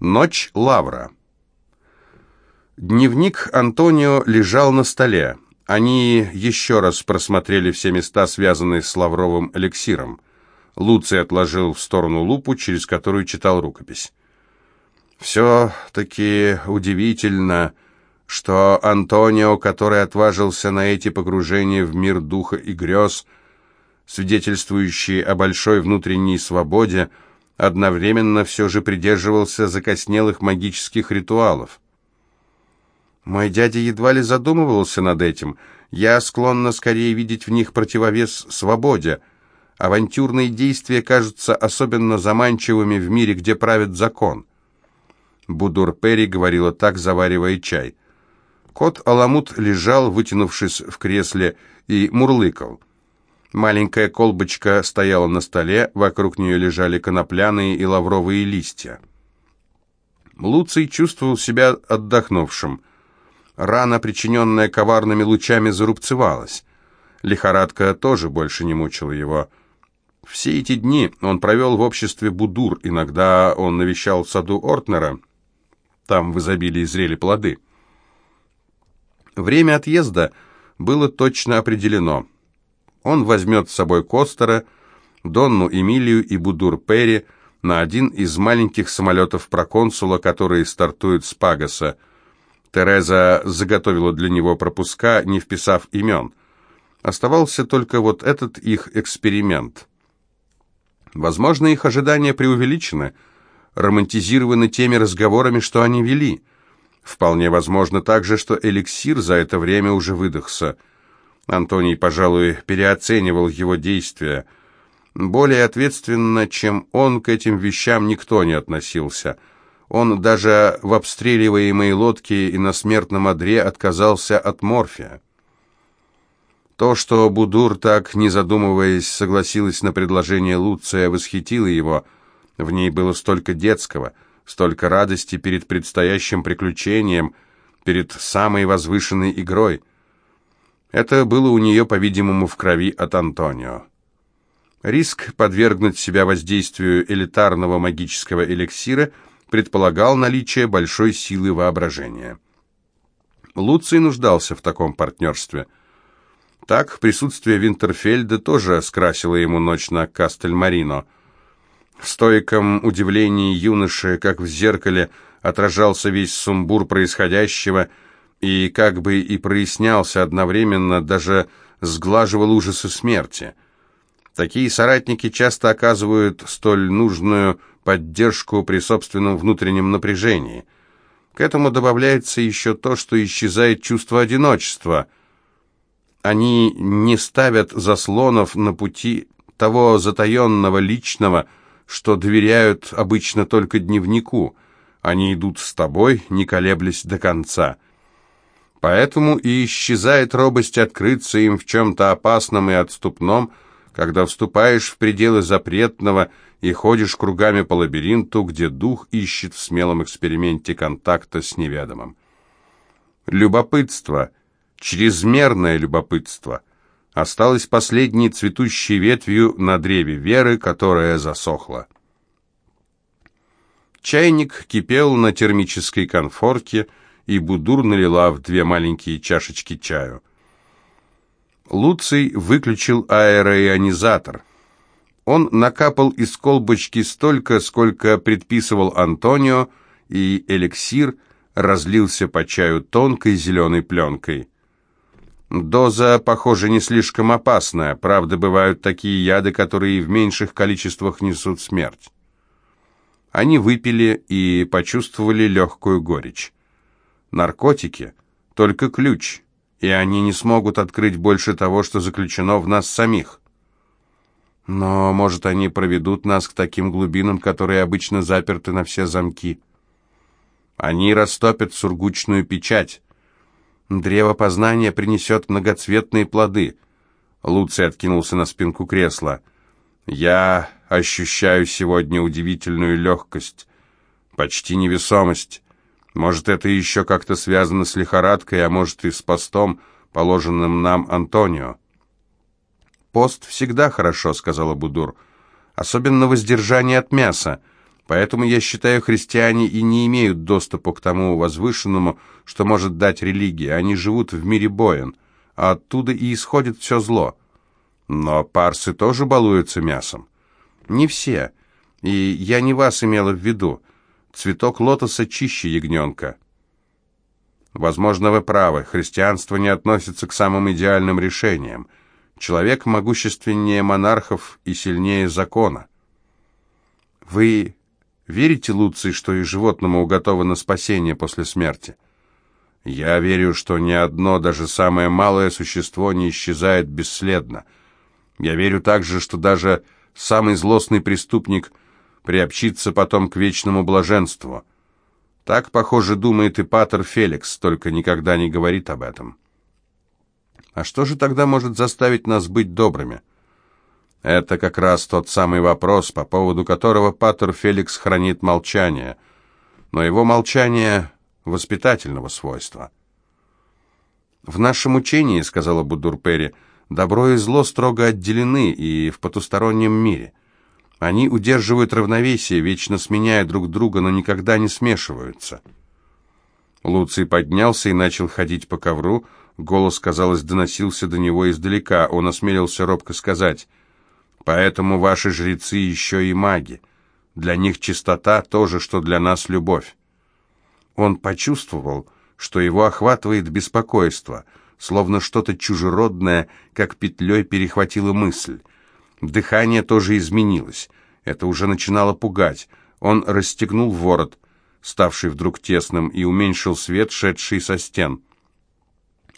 Ночь Лавра. Дневник Антонио лежал на столе. Они еще раз просмотрели все места, связанные с лавровым эликсиром. Луций отложил в сторону лупу, через которую читал рукопись. «Все-таки удивительно, что Антонио, который отважился на эти погружения в мир духа и грез, свидетельствующие о большой внутренней свободе, одновременно все же придерживался закоснелых магических ритуалов. Мой дядя едва ли задумывался над этим. Я склонна скорее видеть в них противовес свободе. Авантюрные действия кажутся особенно заманчивыми в мире, где правит закон. Будур Перри говорила так, заваривая чай. Кот Аламут лежал, вытянувшись в кресле, и мурлыкал. Маленькая колбочка стояла на столе, вокруг нее лежали конопляные и лавровые листья. Луций чувствовал себя отдохнувшим. Рана, причиненная коварными лучами, зарубцевалась. Лихорадка тоже больше не мучила его. Все эти дни он провел в обществе Будур, иногда он навещал саду Ортнера, там в изобилии зрели плоды. Время отъезда было точно определено. Он возьмет с собой Костера, Донну Эмилию и Будур Перри на один из маленьких самолетов проконсула, которые стартуют с Пагаса. Тереза заготовила для него пропуска, не вписав имен. Оставался только вот этот их эксперимент. Возможно, их ожидания преувеличены, романтизированы теми разговорами, что они вели. Вполне возможно также, что эликсир за это время уже выдохся – Антоний, пожалуй, переоценивал его действия. Более ответственно, чем он, к этим вещам никто не относился. Он даже в обстреливаемой лодке и на смертном одре отказался от морфия. То, что Будур, так не задумываясь, согласилась на предложение Луция, восхитило его. В ней было столько детского, столько радости перед предстоящим приключением, перед самой возвышенной игрой. Это было у нее, по-видимому, в крови от Антонио. Риск подвергнуть себя воздействию элитарного магического эликсира предполагал наличие большой силы воображения. Луций нуждался в таком партнерстве. Так, присутствие Винтерфельда тоже скрасило ему ночь на Кастельмарино. В стойком удивлении юноши, как в зеркале, отражался весь сумбур происходящего – и как бы и прояснялся одновременно, даже сглаживал ужасы смерти. Такие соратники часто оказывают столь нужную поддержку при собственном внутреннем напряжении. К этому добавляется еще то, что исчезает чувство одиночества. Они не ставят заслонов на пути того затаенного личного, что доверяют обычно только дневнику. Они идут с тобой, не колеблясь до конца. Поэтому и исчезает робость открыться им в чем-то опасном и отступном, когда вступаешь в пределы запретного и ходишь кругами по лабиринту, где дух ищет в смелом эксперименте контакта с неведомым. Любопытство, чрезмерное любопытство, осталось последней цветущей ветвью на древе веры, которая засохла. Чайник кипел на термической конфорке, и Будур налила в две маленькие чашечки чаю. Луций выключил аэроионизатор. Он накапал из колбочки столько, сколько предписывал Антонио, и эликсир разлился по чаю тонкой зеленой пленкой. Доза, похоже, не слишком опасная, правда, бывают такие яды, которые в меньших количествах несут смерть. Они выпили и почувствовали легкую горечь. Наркотики — только ключ, и они не смогут открыть больше того, что заключено в нас самих. Но, может, они проведут нас к таким глубинам, которые обычно заперты на все замки. Они растопят сургучную печать. Древо познания принесет многоцветные плоды. Луций откинулся на спинку кресла. Я ощущаю сегодня удивительную легкость, почти невесомость. Может, это еще как-то связано с лихорадкой, а может и с постом, положенным нам Антонио. «Пост всегда хорошо», — сказала Будур. «Особенно воздержание от мяса. Поэтому я считаю, христиане и не имеют доступа к тому возвышенному, что может дать религия. Они живут в мире боен, а оттуда и исходит все зло. Но парсы тоже балуются мясом. Не все. И я не вас имела в виду. Цветок лотоса чище ягненка. Возможно, вы правы. Христианство не относится к самым идеальным решениям. Человек могущественнее монархов и сильнее закона. Вы верите, Луций, что и животному уготовано спасение после смерти? Я верю, что ни одно, даже самое малое существо не исчезает бесследно. Я верю также, что даже самый злостный преступник приобщится потом к вечному блаженству. Так, похоже, думает и Патер Феликс, только никогда не говорит об этом. А что же тогда может заставить нас быть добрыми? Это как раз тот самый вопрос, по поводу которого Патер Феликс хранит молчание. Но его молчание воспитательного свойства. «В нашем учении, — сказала Будурпери, — добро и зло строго отделены и в потустороннем мире. Они удерживают равновесие, вечно сменяя друг друга, но никогда не смешиваются». Луций поднялся и начал ходить по ковру. Голос, казалось, доносился до него издалека. Он осмелился робко сказать, «Поэтому ваши жрецы еще и маги. Для них чистота — то же, что для нас любовь. Он почувствовал, что его охватывает беспокойство, словно что-то чужеродное, как петлей перехватило мысль. Дыхание тоже изменилось. Это уже начинало пугать. Он расстегнул ворот, ставший вдруг тесным, и уменьшил свет, шедший со стен.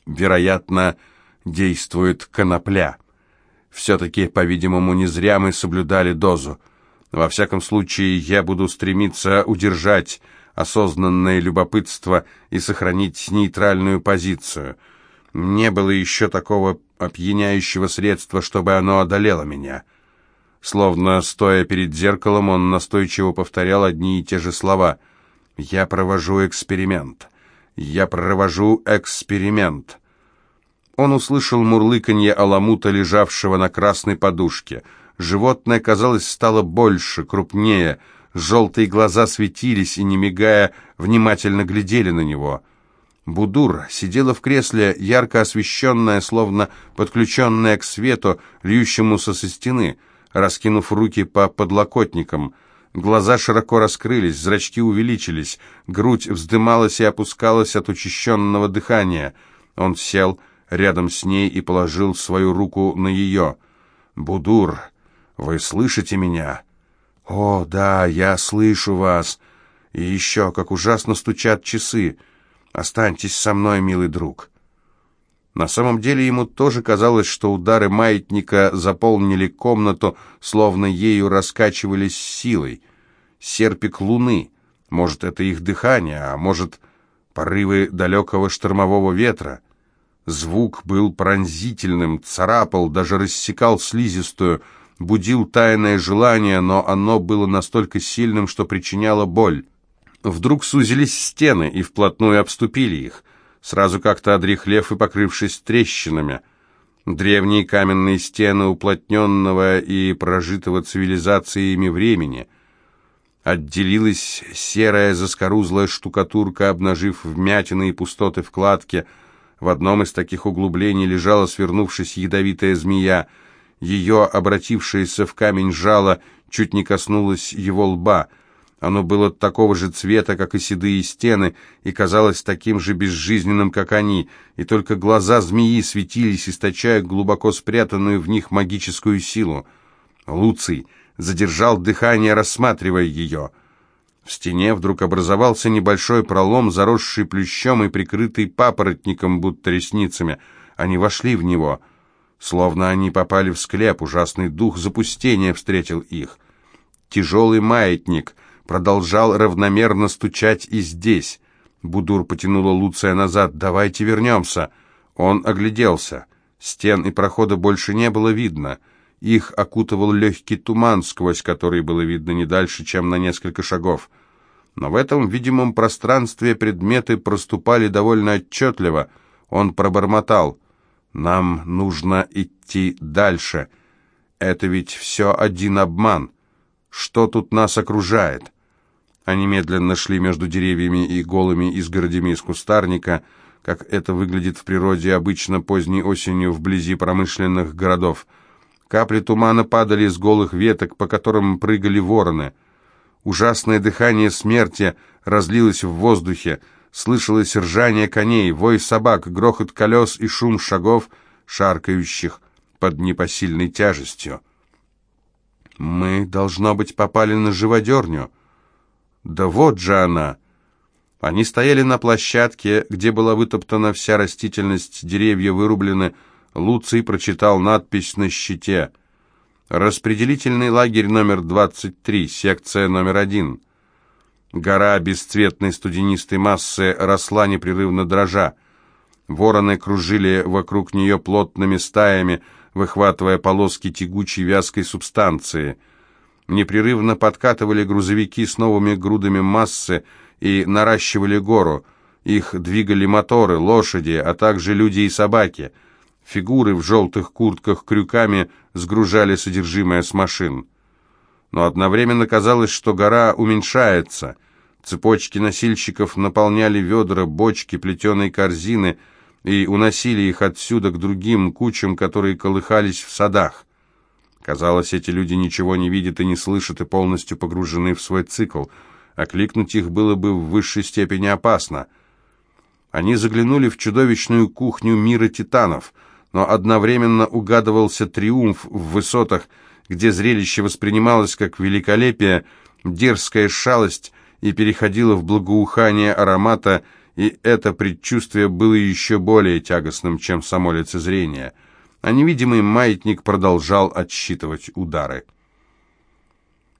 Вероятно, действует конопля. Все-таки, по-видимому, не зря мы соблюдали дозу. Во всяком случае, я буду стремиться удержать осознанное любопытство и сохранить нейтральную позицию. Не было еще такого опьяняющего средства, чтобы оно одолело меня. Словно стоя перед зеркалом, он настойчиво повторял одни и те же слова. «Я провожу эксперимент. Я провожу эксперимент». Он услышал мурлыканье аламута, лежавшего на красной подушке. Животное, казалось, стало больше, крупнее — Желтые глаза светились и, не мигая, внимательно глядели на него. Будур сидела в кресле, ярко освещенная, словно подключенная к свету, льющемуся со стены, раскинув руки по подлокотникам. Глаза широко раскрылись, зрачки увеличились, грудь вздымалась и опускалась от учащенного дыхания. Он сел рядом с ней и положил свою руку на ее. «Будур, вы слышите меня?» «О, да, я слышу вас. И еще, как ужасно стучат часы. Останьтесь со мной, милый друг». На самом деле ему тоже казалось, что удары маятника заполнили комнату, словно ею раскачивались силой. Серпик луны. Может, это их дыхание, а может, порывы далекого штормового ветра. Звук был пронзительным, царапал, даже рассекал слизистую, будил тайное желание, но оно было настолько сильным, что причиняло боль. Вдруг сузились стены и вплотную обступили их, сразу как-то одрехлев и покрывшись трещинами. Древние каменные стены уплотненного и прожитого цивилизациями времени. Отделилась серая заскорузлая штукатурка, обнажив вмятины и пустоты вкладки. В одном из таких углублений лежала, свернувшись, ядовитая змея — ее, обратившееся в камень жало, чуть не коснулось его лба. Оно было такого же цвета, как и седые стены, и казалось таким же безжизненным, как они, и только глаза змеи светились, источая глубоко спрятанную в них магическую силу. Луций задержал дыхание, рассматривая ее. В стене вдруг образовался небольшой пролом, заросший плющом и прикрытый папоротником, будто ресницами. Они вошли в него — Словно они попали в склеп, ужасный дух запустения встретил их. Тяжелый маятник продолжал равномерно стучать и здесь. Будур потянула Луция назад. «Давайте вернемся». Он огляделся. Стен и прохода больше не было видно. Их окутывал легкий туман, сквозь который было видно не дальше, чем на несколько шагов. Но в этом видимом пространстве предметы проступали довольно отчетливо. Он пробормотал. Нам нужно идти дальше. Это ведь все один обман. Что тут нас окружает? Они медленно шли между деревьями и голыми изгородями из кустарника, как это выглядит в природе обычно поздней осенью вблизи промышленных городов. Капли тумана падали из голых веток, по которым прыгали вороны. Ужасное дыхание смерти разлилось в воздухе, слышалось ржание коней, вой собак, грохот колес и шум шагов, шаркающих под непосильной тяжестью. «Мы, должно быть, попали на живодерню». «Да вот же она!» Они стояли на площадке, где была вытоптана вся растительность, деревья вырублены. Луций прочитал надпись на щите. «Распределительный лагерь номер 23, секция номер 1». Гора бесцветной студенистой массы росла непрерывно дрожа. Вороны кружили вокруг нее плотными стаями, выхватывая полоски тягучей вязкой субстанции. Непрерывно подкатывали грузовики с новыми грудами массы и наращивали гору. Их двигали моторы, лошади, а также люди и собаки. Фигуры в желтых куртках крюками сгружали содержимое с машин. Но одновременно казалось, что гора уменьшается. Цепочки носильщиков наполняли ведра, бочки, плетеные корзины — и уносили их отсюда к другим кучам, которые колыхались в садах. Казалось, эти люди ничего не видят и не слышат и полностью погружены в свой цикл. Окликнуть их было бы в высшей степени опасно. Они заглянули в чудовищную кухню мира титанов, но одновременно угадывался триумф в высотах, где зрелище воспринималось как великолепие, дерзкая шалость и переходило в благоухание аромата, и это предчувствие было еще более тягостным, чем само лицезрение, а невидимый маятник продолжал отсчитывать удары.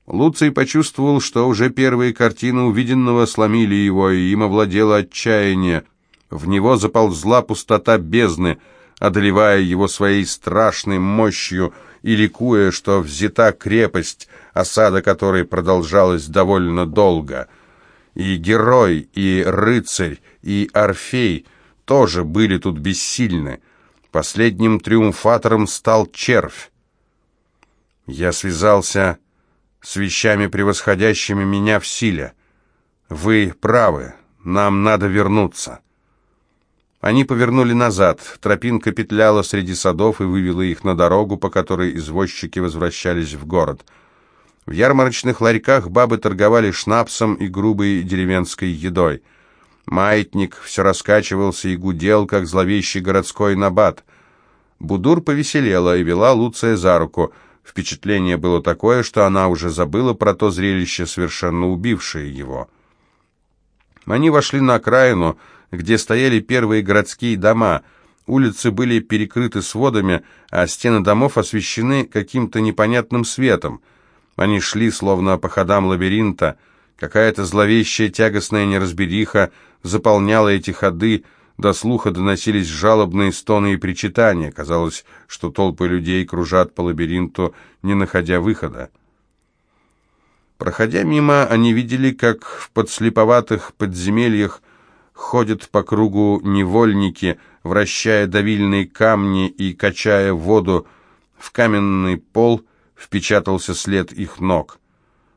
Луций почувствовал, что уже первые картины увиденного сломили его, и им овладело отчаяние. В него заползла пустота бездны, одолевая его своей страшной мощью и ликуя, что взята крепость, осада которой продолжалась довольно долго — и герой, и рыцарь, и Орфей тоже были тут бессильны. Последним триумфатором стал червь. Я связался с вещами, превосходящими меня в силе. Вы правы, нам надо вернуться. Они повернули назад. Тропинка петляла среди садов и вывела их на дорогу, по которой извозчики возвращались в город — в ярмарочных ларьках бабы торговали шнапсом и грубой деревенской едой. Маятник все раскачивался и гудел, как зловещий городской набат. Будур повеселела и вела Луция за руку. Впечатление было такое, что она уже забыла про то зрелище, совершенно убившее его. Они вошли на окраину, где стояли первые городские дома. Улицы были перекрыты сводами, а стены домов освещены каким-то непонятным светом — они шли, словно по ходам лабиринта. Какая-то зловещая тягостная неразбериха заполняла эти ходы, до слуха доносились жалобные стоны и причитания. Казалось, что толпы людей кружат по лабиринту, не находя выхода. Проходя мимо, они видели, как в подслеповатых подземельях ходят по кругу невольники, вращая давильные камни и качая воду в каменный пол – впечатался след их ног.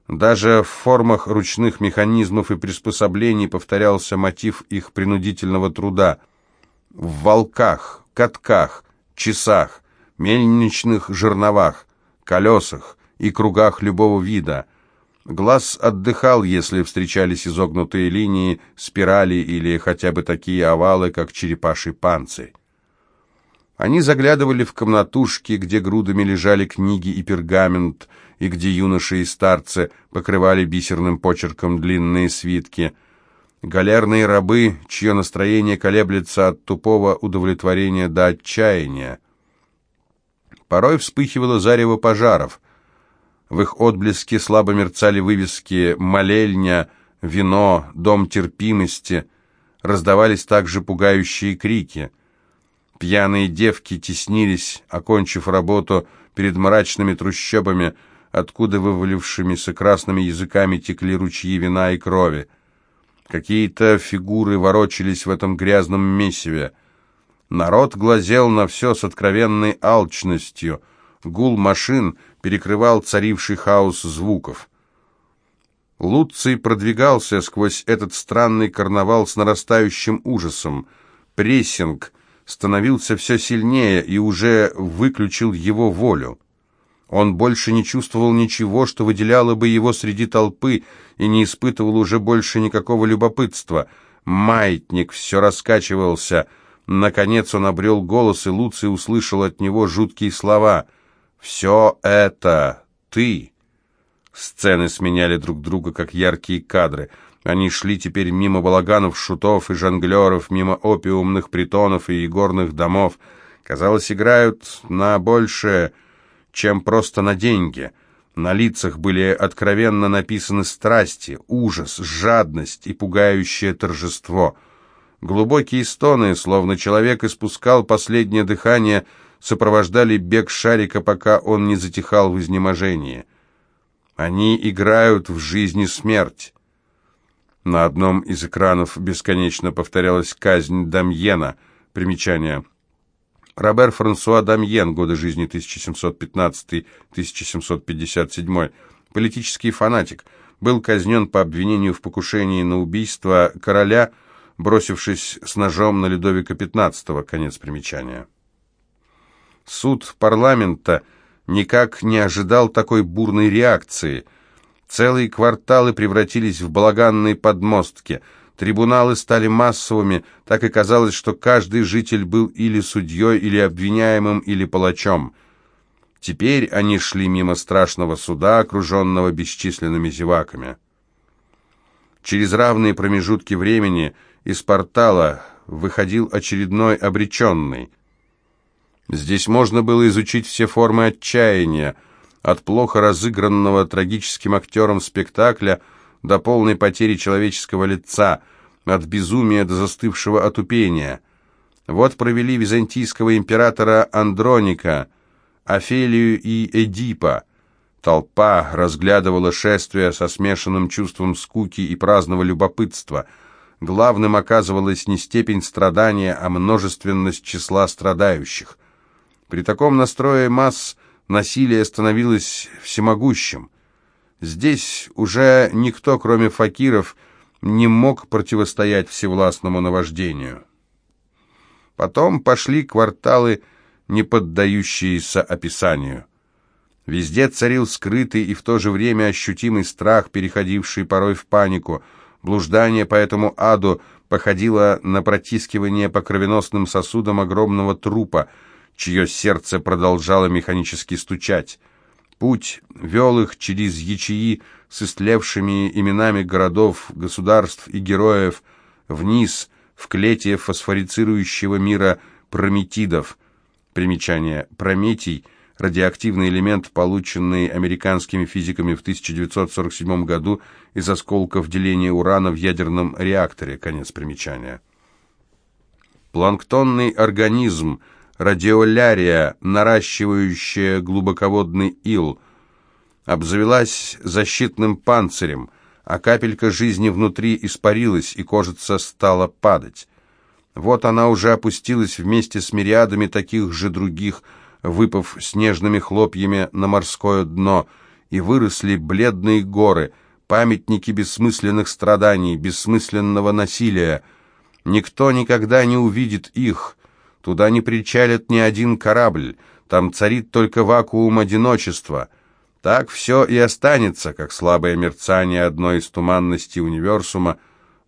Даже в формах ручных механизмов и приспособлений повторялся мотив их принудительного труда. В волках, катках, часах, мельничных жерновах, колесах и кругах любого вида. Глаз отдыхал, если встречались изогнутые линии, спирали или хотя бы такие овалы, как черепаший панцирь. Они заглядывали в комнатушки, где грудами лежали книги и пергамент, и где юноши и старцы покрывали бисерным почерком длинные свитки. Галерные рабы, чье настроение колеблется от тупого удовлетворения до отчаяния. Порой вспыхивало зарево пожаров. В их отблеске слабо мерцали вывески «Молельня», «Вино», «Дом терпимости». Раздавались также пугающие крики — Пьяные девки теснились, окончив работу перед мрачными трущобами, откуда вывалившимися красными языками текли ручьи вина и крови. Какие-то фигуры ворочались в этом грязном месиве. Народ глазел на все с откровенной алчностью. Гул машин перекрывал царивший хаос звуков. Луций продвигался сквозь этот странный карнавал с нарастающим ужасом. Прессинг становился все сильнее и уже выключил его волю. Он больше не чувствовал ничего, что выделяло бы его среди толпы, и не испытывал уже больше никакого любопытства. Маятник все раскачивался. Наконец он обрел голос, и Луций услышал от него жуткие слова. «Все это ты!» Сцены сменяли друг друга, как яркие кадры. Они шли теперь мимо балаганов, шутов и жонглеров, мимо опиумных притонов и игорных домов. Казалось, играют на большее, чем просто на деньги. На лицах были откровенно написаны страсти, ужас, жадность и пугающее торжество. Глубокие стоны, словно человек испускал последнее дыхание, сопровождали бег шарика, пока он не затихал в изнеможении. Они играют в жизнь и смерть. На одном из экранов бесконечно повторялась казнь Дамьена. Примечание. Робер Франсуа Дамьен, годы жизни 1715-1757, политический фанатик, был казнен по обвинению в покушении на убийство короля, бросившись с ножом на Людовика XV. Конец примечания. Суд парламента – никак не ожидал такой бурной реакции. Целые кварталы превратились в балаганные подмостки. Трибуналы стали массовыми, так и казалось, что каждый житель был или судьей, или обвиняемым, или палачом. Теперь они шли мимо страшного суда, окруженного бесчисленными зеваками. Через равные промежутки времени из портала выходил очередной обреченный – Здесь можно было изучить все формы отчаяния, от плохо разыгранного трагическим актером спектакля до полной потери человеческого лица, от безумия до застывшего отупения. Вот провели византийского императора Андроника, Офелию и Эдипа. Толпа разглядывала шествие со смешанным чувством скуки и праздного любопытства. Главным оказывалась не степень страдания, а множественность числа страдающих. При таком настрое масс насилие становилось всемогущим. Здесь уже никто, кроме факиров, не мог противостоять всевластному наваждению. Потом пошли кварталы, не поддающиеся описанию. Везде царил скрытый и в то же время ощутимый страх, переходивший порой в панику. Блуждание по этому аду походило на протискивание по кровеносным сосудам огромного трупа — чье сердце продолжало механически стучать. Путь вел их через ячеи с истлевшими именами городов, государств и героев, вниз, в клете фосфорицирующего мира прометидов. Примечание. Прометий – радиоактивный элемент, полученный американскими физиками в 1947 году из осколков деления урана в ядерном реакторе. Конец примечания. Планктонный организм – радиолярия, наращивающая глубоководный ил, обзавелась защитным панцирем, а капелька жизни внутри испарилась, и кожица стала падать. Вот она уже опустилась вместе с мириадами таких же других, выпав снежными хлопьями на морское дно, и выросли бледные горы, памятники бессмысленных страданий, бессмысленного насилия. Никто никогда не увидит их, Туда не причалит ни один корабль, там царит только вакуум одиночества. Так все и останется, как слабое мерцание одной из туманностей универсума,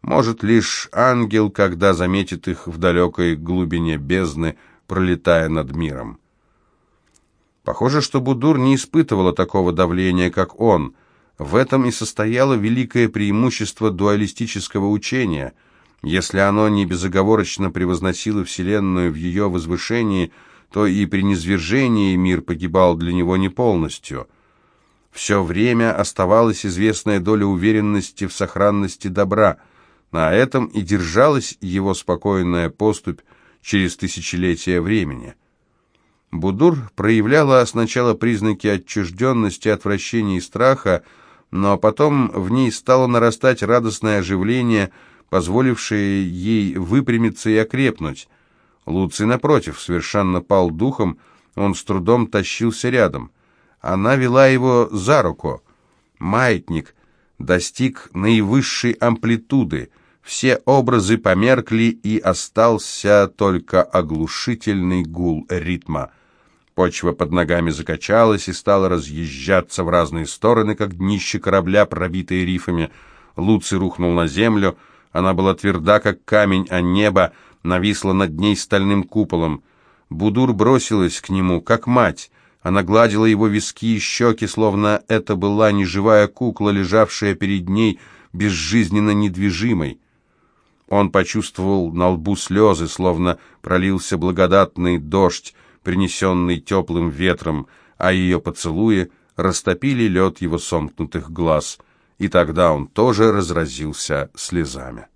может лишь ангел, когда заметит их в далекой глубине бездны, пролетая над миром. Похоже, что Будур не испытывала такого давления, как он. В этом и состояло великое преимущество дуалистического учения – если оно не безоговорочно превозносило Вселенную в ее возвышении, то и при низвержении мир погибал для него не полностью. Все время оставалась известная доля уверенности в сохранности добра. На этом и держалась его спокойная поступь через тысячелетия времени. Будур проявляла сначала признаки отчужденности, отвращения и страха, но потом в ней стало нарастать радостное оживление – позволившее ей выпрямиться и окрепнуть. Луций, напротив, совершенно пал духом, он с трудом тащился рядом. Она вела его за руку. Маятник достиг наивысшей амплитуды. Все образы померкли, и остался только оглушительный гул ритма. Почва под ногами закачалась и стала разъезжаться в разные стороны, как днище корабля, пробитые рифами. Луций рухнул на землю. Она была тверда, как камень, а небо нависло над ней стальным куполом. Будур бросилась к нему, как мать. Она гладила его виски и щеки, словно это была неживая кукла, лежавшая перед ней, безжизненно недвижимой. Он почувствовал на лбу слезы, словно пролился благодатный дождь, принесенный теплым ветром, а ее поцелуи растопили лед его сомкнутых глаз, и тогда он тоже разразился слезами.